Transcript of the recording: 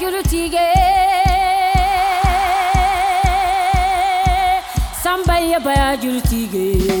jurutigi samba ye baya jurutigi